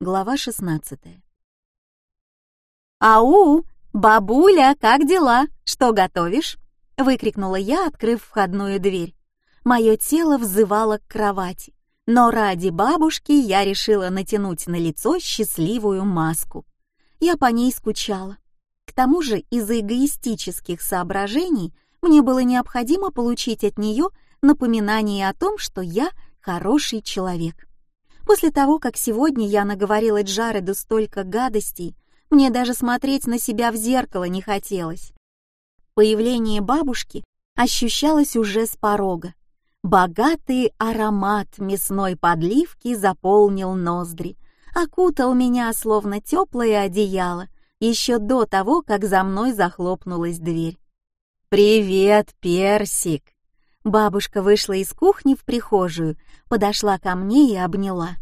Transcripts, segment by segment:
Глава 16. «Ау! Бабуля, как дела? Что готовишь?» — выкрикнула я, открыв входную дверь. Мое тело взывало к кровати, но ради бабушки я решила натянуть на лицо счастливую маску. Я по ней скучала. К тому же из-за эгоистических соображений мне было необходимо получить от нее напоминание о том, что я хороший человек. После того, как сегодня я наговорила Джареду столько гадостей, мне даже смотреть на себя в зеркало не хотелось. Появление бабушки ощущалось уже с порога. Богатый аромат мясной подливки заполнил ноздри, окутал меня словно теплое одеяло еще до того, как за мной захлопнулась дверь. «Привет, Персик!» Бабушка вышла из кухни в прихожую, подошла ко мне и обняла.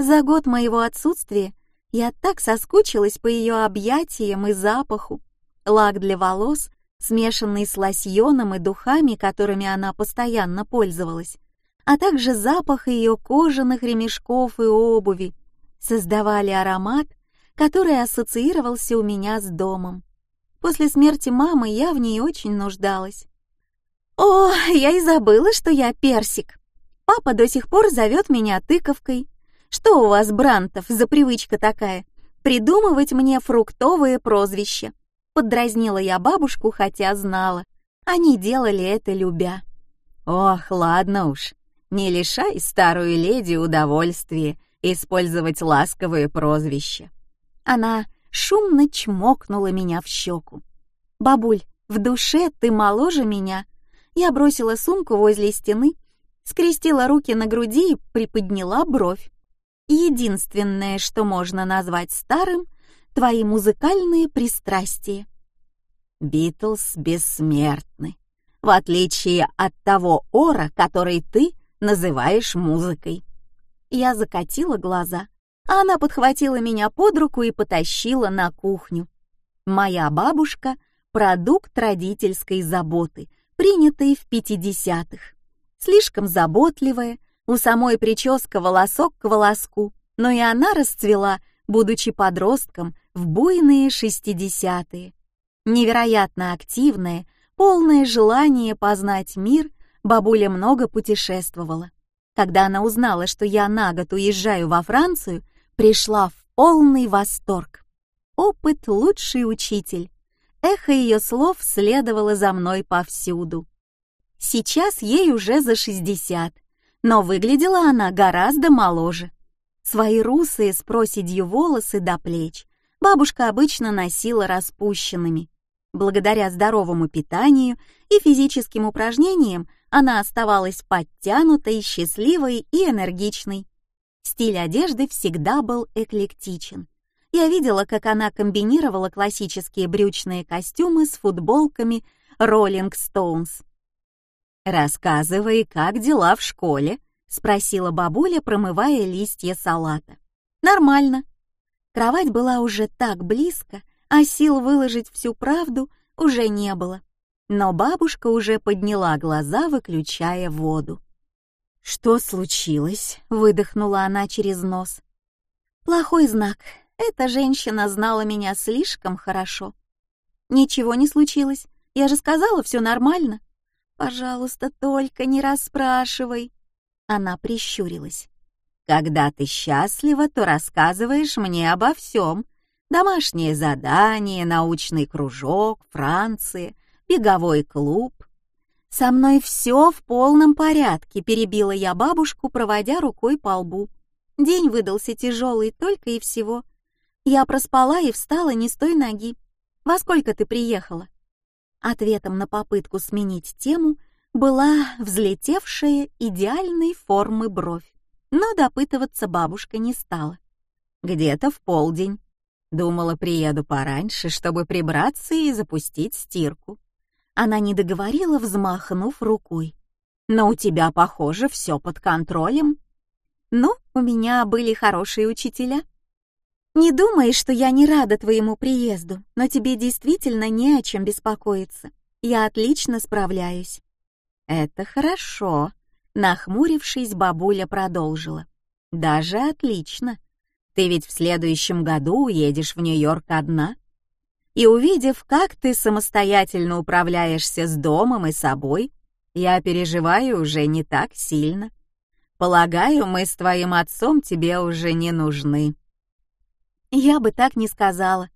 За год моего отсутствия я так соскучилась по ее объятиям и запаху. Лак для волос, смешанный с лосьоном и духами, которыми она постоянно пользовалась, а также запах ее кожаных ремешков и обуви, создавали аромат, который ассоциировался у меня с домом. После смерти мамы я в ней очень нуждалась. О, я и забыла, что я персик. Папа до сих пор зовет меня тыковкой. Что у вас, Брантов, за привычка такая? Придумывать мне фруктовые прозвища. Поддразнила я бабушку, хотя знала. Они делали это любя. Ох, ладно уж. Не лишай старую леди удовольствия использовать ласковые прозвища. Она шумно чмокнула меня в щеку. Бабуль, в душе ты моложе меня. Я бросила сумку возле стены, скрестила руки на груди и приподняла бровь единственное, что можно назвать старым, твои музыкальные пристрастия. Битлз бессмертны, в отличие от того ора, который ты называешь музыкой. Я закатила глаза, а она подхватила меня под руку и потащила на кухню. Моя бабушка — продукт родительской заботы, принятой в пятидесятых. Слишком заботливая, у самой прическа волосок к волоску, но и она расцвела, будучи подростком в буйные шестидесятые. Невероятно активная, полное желание познать мир, бабуля много путешествовала. Когда она узнала, что я на год уезжаю во Францию, пришла в полный восторг. Опыт — лучший учитель. Эхо ее слов следовало за мной повсюду. Сейчас ей уже за шестьдесят, но выглядела она гораздо моложе. Свои русые с проседью волосы до плеч бабушка обычно носила распущенными. Благодаря здоровому питанию и физическим упражнениям она оставалась подтянутой, счастливой и энергичной. Стиль одежды всегда был эклектичен. Я видела, как она комбинировала классические брючные костюмы с футболками Rolling Stones «Рассказывай, как дела в школе?» — спросила бабуля, промывая листья салата. «Нормально». Кровать была уже так близко, а сил выложить всю правду уже не было. Но бабушка уже подняла глаза, выключая воду. «Что случилось?» — выдохнула она через нос. «Плохой знак. Эта женщина знала меня слишком хорошо». «Ничего не случилось. Я же сказала, все нормально». Пожалуйста, только не расспрашивай. Она прищурилась. Когда ты счастлива, то рассказываешь мне обо всем. Домашнее задание, научный кружок, Франция, беговой клуб. Со мной все в полном порядке, перебила я бабушку, проводя рукой по лбу. День выдался тяжелый только и всего. Я проспала и встала не с той ноги. Во сколько ты приехала? Ответом на попытку сменить тему была взлетевшая идеальной формы бровь, но допытываться бабушка не стала. Где-то в полдень. Думала, приеду пораньше, чтобы прибраться и запустить стирку. Она не договорила, взмахнув рукой. Но у тебя, похоже, все под контролем. Ну, у меня были хорошие учителя. Не думай, что я не рада твоему приезду, но тебе действительно не о чем беспокоиться. Я отлично справляюсь. Это хорошо, нахмурившись, бабуля продолжила. Даже отлично. Ты ведь в следующем году уедешь в Нью-Йорк одна. И увидев, как ты самостоятельно управляешься с домом и собой, я переживаю уже не так сильно. Полагаю, мы с твоим отцом тебе уже не нужны. Я бы так не сказала.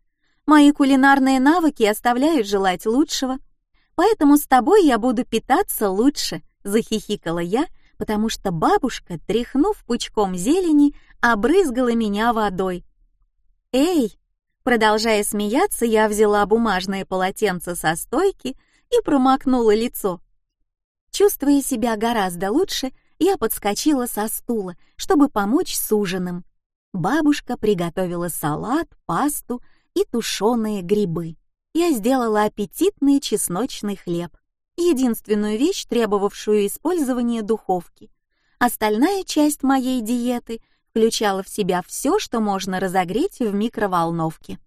Мои кулинарные навыки оставляют желать лучшего, поэтому с тобой я буду питаться лучше, захихикала я, потому что бабушка, тряхнув пучком зелени, обрызгала меня водой. Эй, продолжая смеяться, я взяла бумажное полотенце со стойки и промокнула лицо. Чувствуя себя гораздо лучше, я подскочила со стула, чтобы помочь с ужином. Бабушка приготовила салат, пасту и тушеные грибы. Я сделала аппетитный чесночный хлеб, единственную вещь, требовавшую использования духовки. Остальная часть моей диеты включала в себя все, что можно разогреть в микроволновке.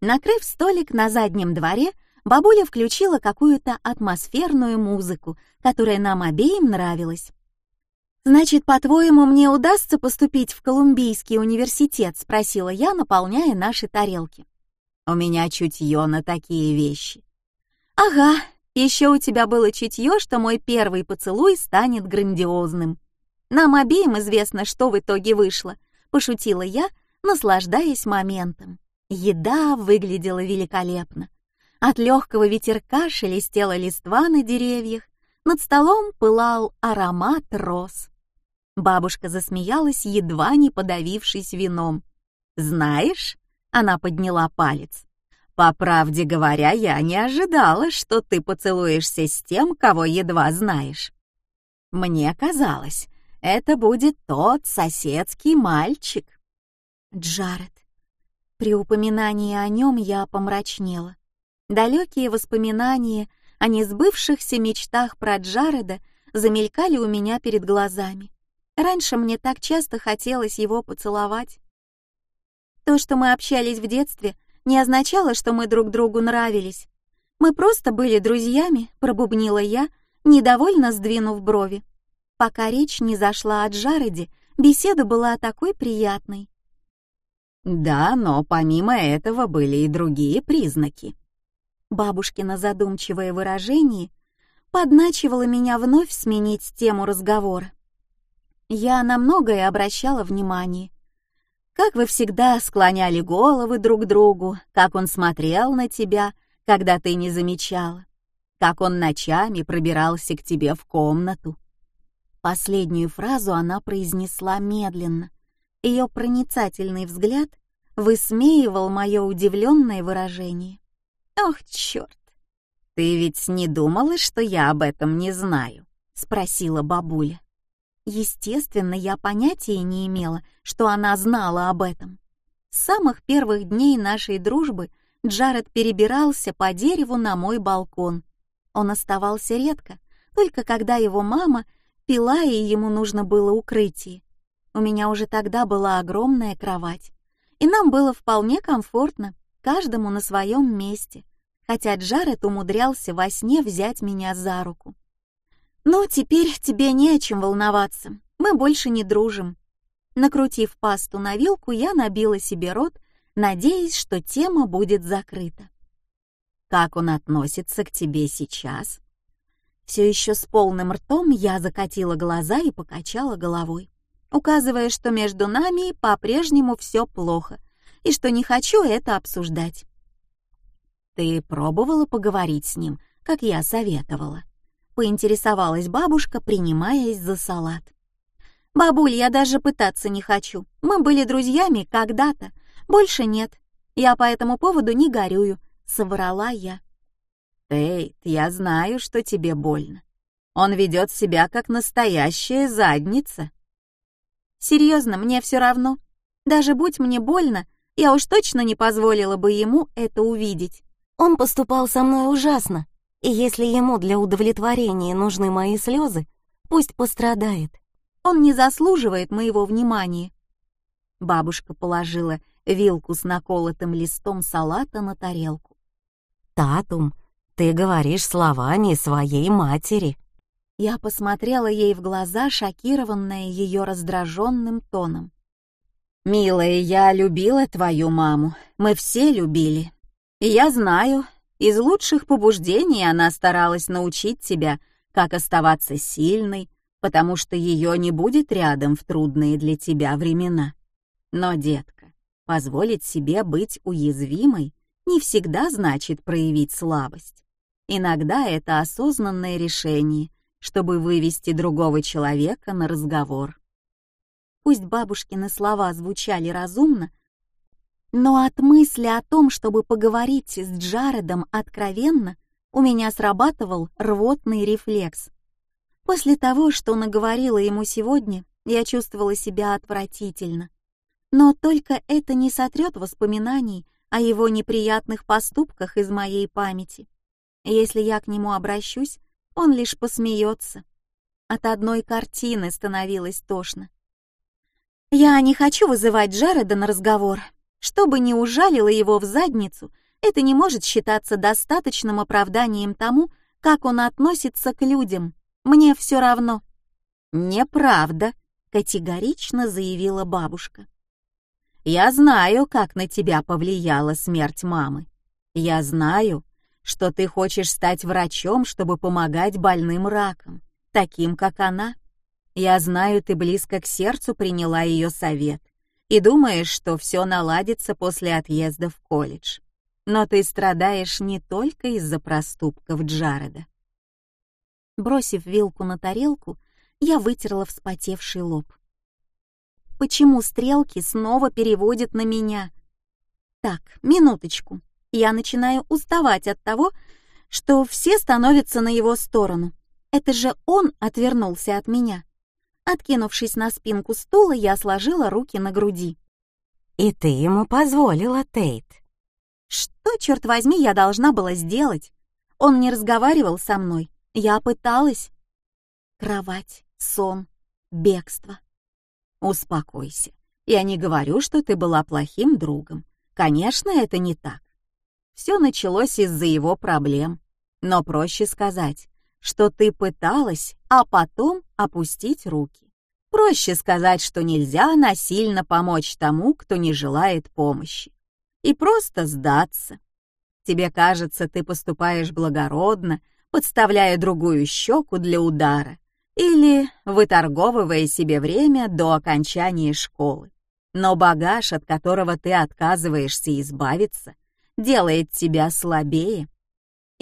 Накрыв столик на заднем дворе, бабуля включила какую-то атмосферную музыку, которая нам обеим нравилась. «Значит, по-твоему, мне удастся поступить в Колумбийский университет?» — спросила я, наполняя наши тарелки. «У меня чутье на такие вещи». «Ага, еще у тебя было чутье, что мой первый поцелуй станет грандиозным. Нам обеим известно, что в итоге вышло», — пошутила я, наслаждаясь моментом. Еда выглядела великолепно. От легкого ветерка шелестела листва на деревьях, над столом пылал аромат роз. Бабушка засмеялась, едва не подавившись вином. «Знаешь?» — она подняла палец. «По правде говоря, я не ожидала, что ты поцелуешься с тем, кого едва знаешь. Мне казалось, это будет тот соседский мальчик». Джаред. При упоминании о нем я помрачнела. Далекие воспоминания о несбывшихся мечтах про Джареда замелькали у меня перед глазами. Раньше мне так часто хотелось его поцеловать. То, что мы общались в детстве, не означало, что мы друг другу нравились. Мы просто были друзьями, пробубнила я, недовольно сдвинув брови. Пока речь не зашла о Джареде, беседа была такой приятной. Да, но помимо этого были и другие признаки. Бабушкино задумчивое выражение подначивало меня вновь сменить тему разговора. Я на многое обращала внимание. Как вы всегда склоняли головы друг другу, как он смотрел на тебя, когда ты не замечала, как он ночами пробирался к тебе в комнату. Последнюю фразу она произнесла медленно. Ее проницательный взгляд высмеивал мое удивленное выражение. «Ох, черт! Ты ведь не думала, что я об этом не знаю?» — спросила бабуля. Естественно, я понятия не имела, что она знала об этом. С самых первых дней нашей дружбы Джаред перебирался по дереву на мой балкон. Он оставался редко, только когда его мама пила и ему нужно было укрытие. У меня уже тогда была огромная кровать, и нам было вполне комфортно, каждому на своем месте, хотя Джаред умудрялся во сне взять меня за руку. «Ну, теперь тебе не о чем волноваться. Мы больше не дружим». Накрутив пасту на вилку, я набила себе рот, надеясь, что тема будет закрыта. «Как он относится к тебе сейчас?» Все еще с полным ртом я закатила глаза и покачала головой, указывая, что между нами по-прежнему все плохо и что не хочу это обсуждать. «Ты пробовала поговорить с ним, как я советовала?» Поинтересовалась бабушка, принимаясь за салат. «Бабуль, я даже пытаться не хочу. Мы были друзьями когда-то, больше нет. Я по этому поводу не горюю», — соврала я. «Эй, я знаю, что тебе больно. Он ведет себя как настоящая задница». «Серьезно, мне все равно. Даже будь мне больно, я уж точно не позволила бы ему это увидеть. Он поступал со мной ужасно, и если ему для удовлетворения нужны мои слезы, пусть пострадает. Он не заслуживает моего внимания. Бабушка положила вилку с наколотым листом салата на тарелку. «Татум, ты говоришь словами своей матери». Я посмотрела ей в глаза, шокированная ее раздраженным тоном. «Милая, я любила твою маму. Мы все любили. И я знаю, из лучших побуждений она старалась научить тебя, как оставаться сильной, потому что ее не будет рядом в трудные для тебя времена. Но, детка, позволить себе быть уязвимой не всегда значит проявить слабость. Иногда это осознанное решение, чтобы вывести другого человека на разговор. Пусть бабушкины слова звучали разумно, но от мысли о том, чтобы поговорить с Джаредом откровенно, у меня срабатывал рвотный рефлекс. После того, что наговорила ему сегодня, я чувствовала себя отвратительно. Но только это не сотрет воспоминаний о его неприятных поступках из моей памяти. Если я к нему обращусь, он лишь посмеется. От одной картины становилось тошно. Я не хочу вызывать Джареда на разговор. Чтобы не ужалило его в задницу, это не может считаться достаточным оправданием тому, как он относится к людям. Мне все равно. Неправда, категорично заявила бабушка. Я знаю, как на тебя повлияла смерть мамы. Я знаю, что ты хочешь стать врачом, чтобы помогать больным раком, таким как она. Я знаю, ты близко к сердцу приняла ее совет и думаешь, что все наладится после отъезда в колледж. Но ты страдаешь не только из-за проступков Джареда. Бросив вилку на тарелку, я вытерла вспотевший лоб. Почему стрелки снова переводят на меня? Так, минуточку. Я начинаю уставать от того, что все становятся на его сторону. Это же он отвернулся от меня. Откинувшись на спинку стула, я сложила руки на груди. «И ты ему позволила, Тейт?» «Что, черт возьми, я должна была сделать? Он не разговаривал со мной. Я пыталась». Кровать, сон, бегство. «Успокойся. Я не говорю, что ты была плохим другом. Конечно, это не так. Все началось из-за его проблем. Но проще сказать, что ты пыталась, а потом опустить руки. Проще сказать, что нельзя насильно помочь тому, кто не желает помощи. И просто сдаться. Тебе кажется, ты поступаешь благородно, подставляя другую щеку для удара или выторговывая себе время до окончания школы. Но багаж, от которого ты отказываешься избавиться, делает тебя слабее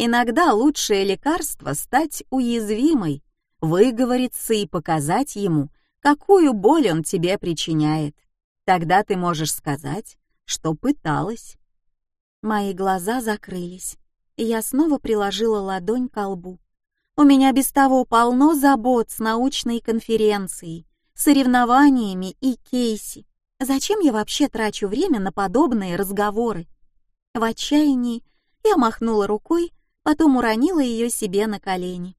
Иногда лучшее лекарство — стать уязвимой, выговориться и показать ему, какую боль он тебе причиняет. Тогда ты можешь сказать, что пыталась. Мои глаза закрылись, и я снова приложила ладонь к лбу. У меня без того полно забот с научной конференцией, соревнованиями и кейси. Зачем я вообще трачу время на подобные разговоры? В отчаянии я махнула рукой потом уронила ее себе на колени.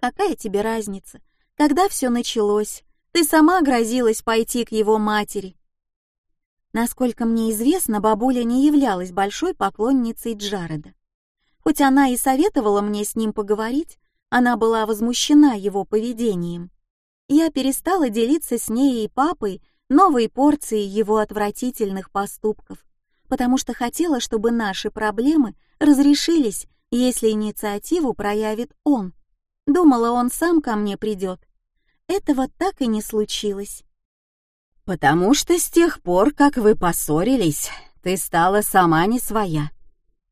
«Какая тебе разница? Когда все началось? Ты сама грозилась пойти к его матери». Насколько мне известно, бабуля не являлась большой поклонницей Джареда. Хоть она и советовала мне с ним поговорить, она была возмущена его поведением. Я перестала делиться с ней и папой новой порцией его отвратительных поступков, потому что хотела, чтобы наши проблемы разрешились если инициативу проявит он. Думала, он сам ко мне придет. Этого так и не случилось. «Потому что с тех пор, как вы поссорились, ты стала сама не своя.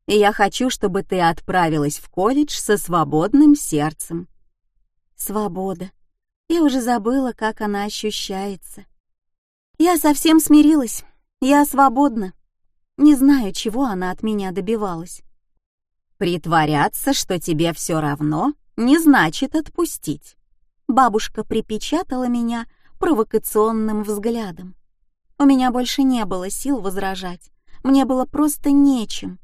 И я хочу, чтобы ты отправилась в колледж со свободным сердцем». Свобода. Я уже забыла, как она ощущается. Я совсем смирилась. Я свободна. Не знаю, чего она от меня добивалась. Притворяться, что тебе все равно, не значит отпустить. Бабушка припечатала меня провокационным взглядом. У меня больше не было сил возражать. Мне было просто нечем.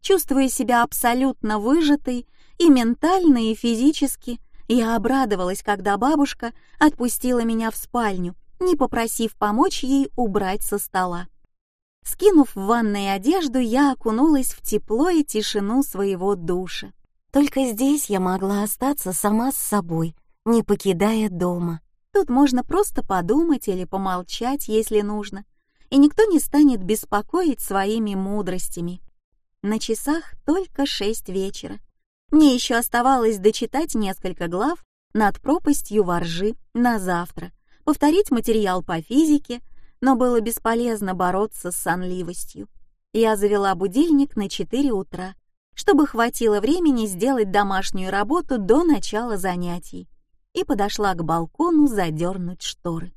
Чувствуя себя абсолютно выжатой и ментально, и физически, я обрадовалась, когда бабушка отпустила меня в спальню, не попросив помочь ей убрать со стола. Скинув в ванной одежду, я окунулась в тепло и тишину своего душа. Только здесь я могла остаться сама с собой, не покидая дома. Тут можно просто подумать или помолчать, если нужно, и никто не станет беспокоить своими мудростями. На часах только шесть вечера. Мне еще оставалось дочитать несколько глав над пропастью воржи на завтра, повторить материал по физике, но было бесполезно бороться с сонливостью. Я завела будильник на 4 утра, чтобы хватило времени сделать домашнюю работу до начала занятий, и подошла к балкону задернуть шторы.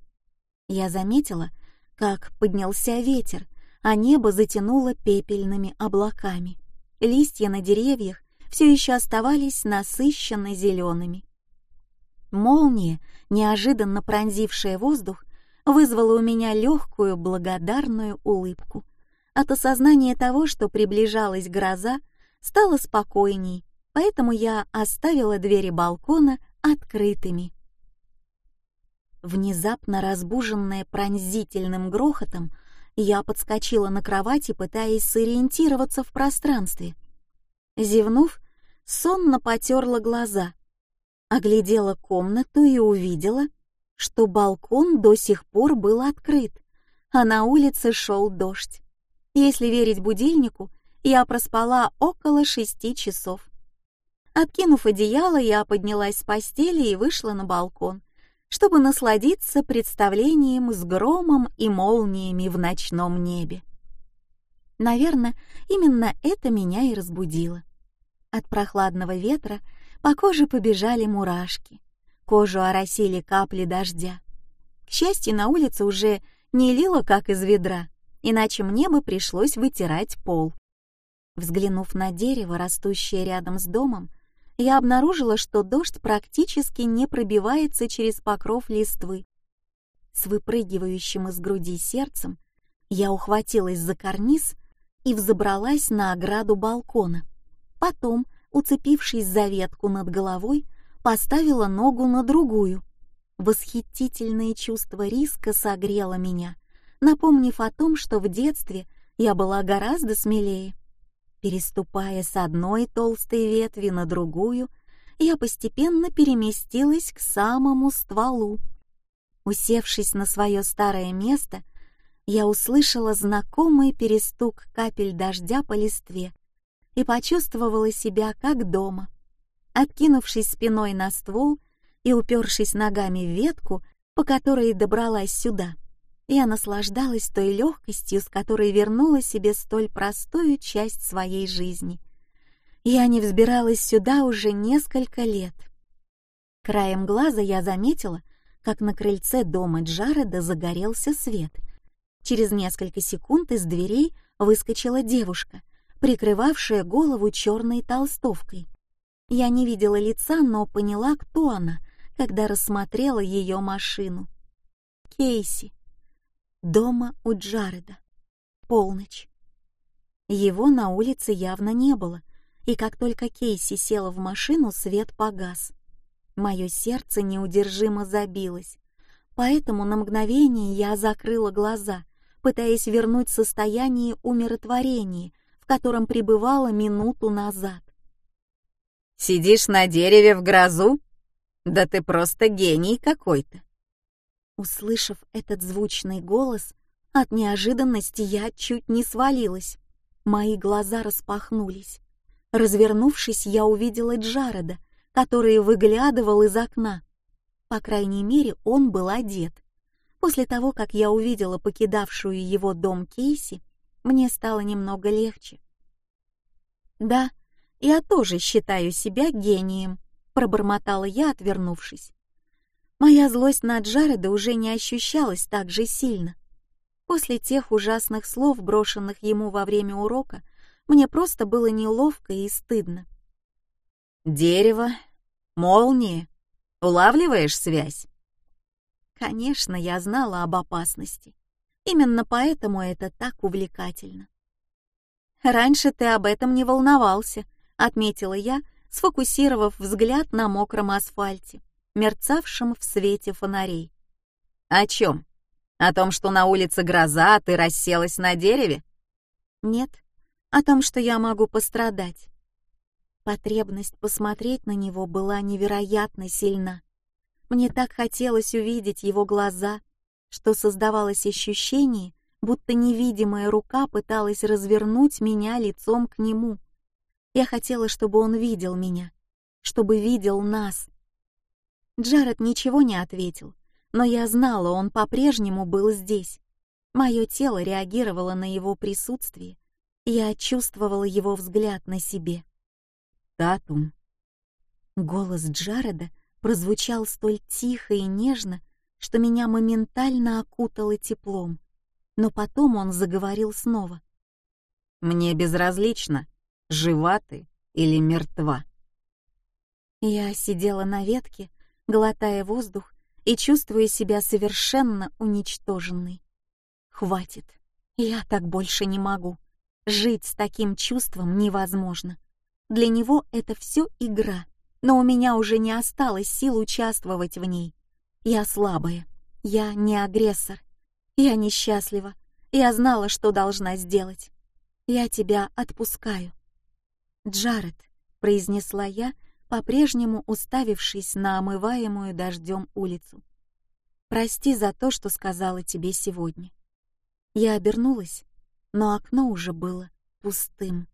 Я заметила, как поднялся ветер, а небо затянуло пепельными облаками. Листья на деревьях все еще оставались насыщенно зелеными. Молния, неожиданно пронзившая воздух, вызвала у меня легкую благодарную улыбку. От осознания того, что приближалась гроза, стало спокойней, поэтому я оставила двери балкона открытыми. Внезапно разбуженная пронзительным грохотом, я подскочила на кровати, пытаясь сориентироваться в пространстве. Зевнув, сонно потерла глаза, оглядела комнату и увидела, что балкон до сих пор был открыт, а на улице шел дождь. Если верить будильнику, я проспала около шести часов. Откинув одеяло, я поднялась с постели и вышла на балкон, чтобы насладиться представлением с громом и молниями в ночном небе. Наверное, именно это меня и разбудило. От прохладного ветра по коже побежали мурашки, кожу оросили капли дождя. К счастью, на улице уже не лило, как из ведра, иначе мне бы пришлось вытирать пол. Взглянув на дерево, растущее рядом с домом, я обнаружила, что дождь практически не пробивается через покров листвы. С выпрыгивающим из груди сердцем я ухватилась за карниз и взобралась на ограду балкона. Потом, уцепившись за ветку над головой, поставила ногу на другую. Восхитительное чувство риска согрело меня, напомнив о том, что в детстве я была гораздо смелее. Переступая с одной толстой ветви на другую, я постепенно переместилась к самому стволу. Усевшись на свое старое место, я услышала знакомый перестук капель дождя по листве и почувствовала себя как дома. Откинувшись спиной на ствол и упершись ногами в ветку, по которой добралась сюда, я наслаждалась той легкостью, с которой вернула себе столь простую часть своей жизни. Я не взбиралась сюда уже несколько лет. Краем глаза я заметила, как на крыльце дома Джареда загорелся свет. Через несколько секунд из дверей выскочила девушка, прикрывавшая голову черной толстовкой. Я не видела лица, но поняла, кто она, когда рассмотрела ее машину. Кейси. Дома у Джареда. Полночь. Его на улице явно не было, и как только Кейси села в машину, свет погас. Мое сердце неудержимо забилось, поэтому на мгновение я закрыла глаза, пытаясь вернуть состояние умиротворения, в котором пребывала минуту назад. «Сидишь на дереве в грозу? Да ты просто гений какой-то!» Услышав этот звучный голос, от неожиданности я чуть не свалилась. Мои глаза распахнулись. Развернувшись, я увидела Джареда, который выглядывал из окна. По крайней мере, он был одет. После того, как я увидела покидавшую его дом Кейси, мне стало немного легче. Да, я тоже считаю себя гением, пробормотала я, отвернувшись. Моя злость на Джареда уже не ощущалась так же сильно. После тех ужасных слов, брошенных ему во время урока, мне просто было неловко и стыдно. «Дерево, молнии, улавливаешь связь?» Конечно, я знала об опасности. Именно поэтому это так увлекательно. «Раньше ты об этом не волновался», — отметила я, сфокусировав взгляд на мокром асфальте мерцавшим в свете фонарей. «О чем? О том, что на улице гроза, а ты расселась на дереве?» «Нет, о том, что я могу пострадать». Потребность посмотреть на него была невероятно сильна. Мне так хотелось увидеть его глаза, что создавалось ощущение, будто невидимая рука пыталась развернуть меня лицом к нему. Я хотела, чтобы он видел меня, чтобы видел нас. Джаред ничего не ответил, но я знала, он по-прежнему был здесь. Мое тело реагировало на его присутствие, я чувствовала его взгляд на себе. «Татум». Голос Джареда прозвучал столь тихо и нежно, что меня моментально окутало теплом. Но потом он заговорил снова. «Мне безразлично, жива ты или мертва». Я сидела на ветке, глотая воздух и чувствуя себя совершенно уничтоженной. Хватит, я так больше не могу. Жить с таким чувством невозможно. Для него это все игра, но у меня уже не осталось сил участвовать в ней. Я слабая, я не агрессор, я несчастлива, я знала, что должна сделать. Я тебя отпускаю. Джаред, произнесла я, по-прежнему уставившись на омываемую дождем улицу. Прости за то, что сказала тебе сегодня. Я обернулась, но окно уже было пустым.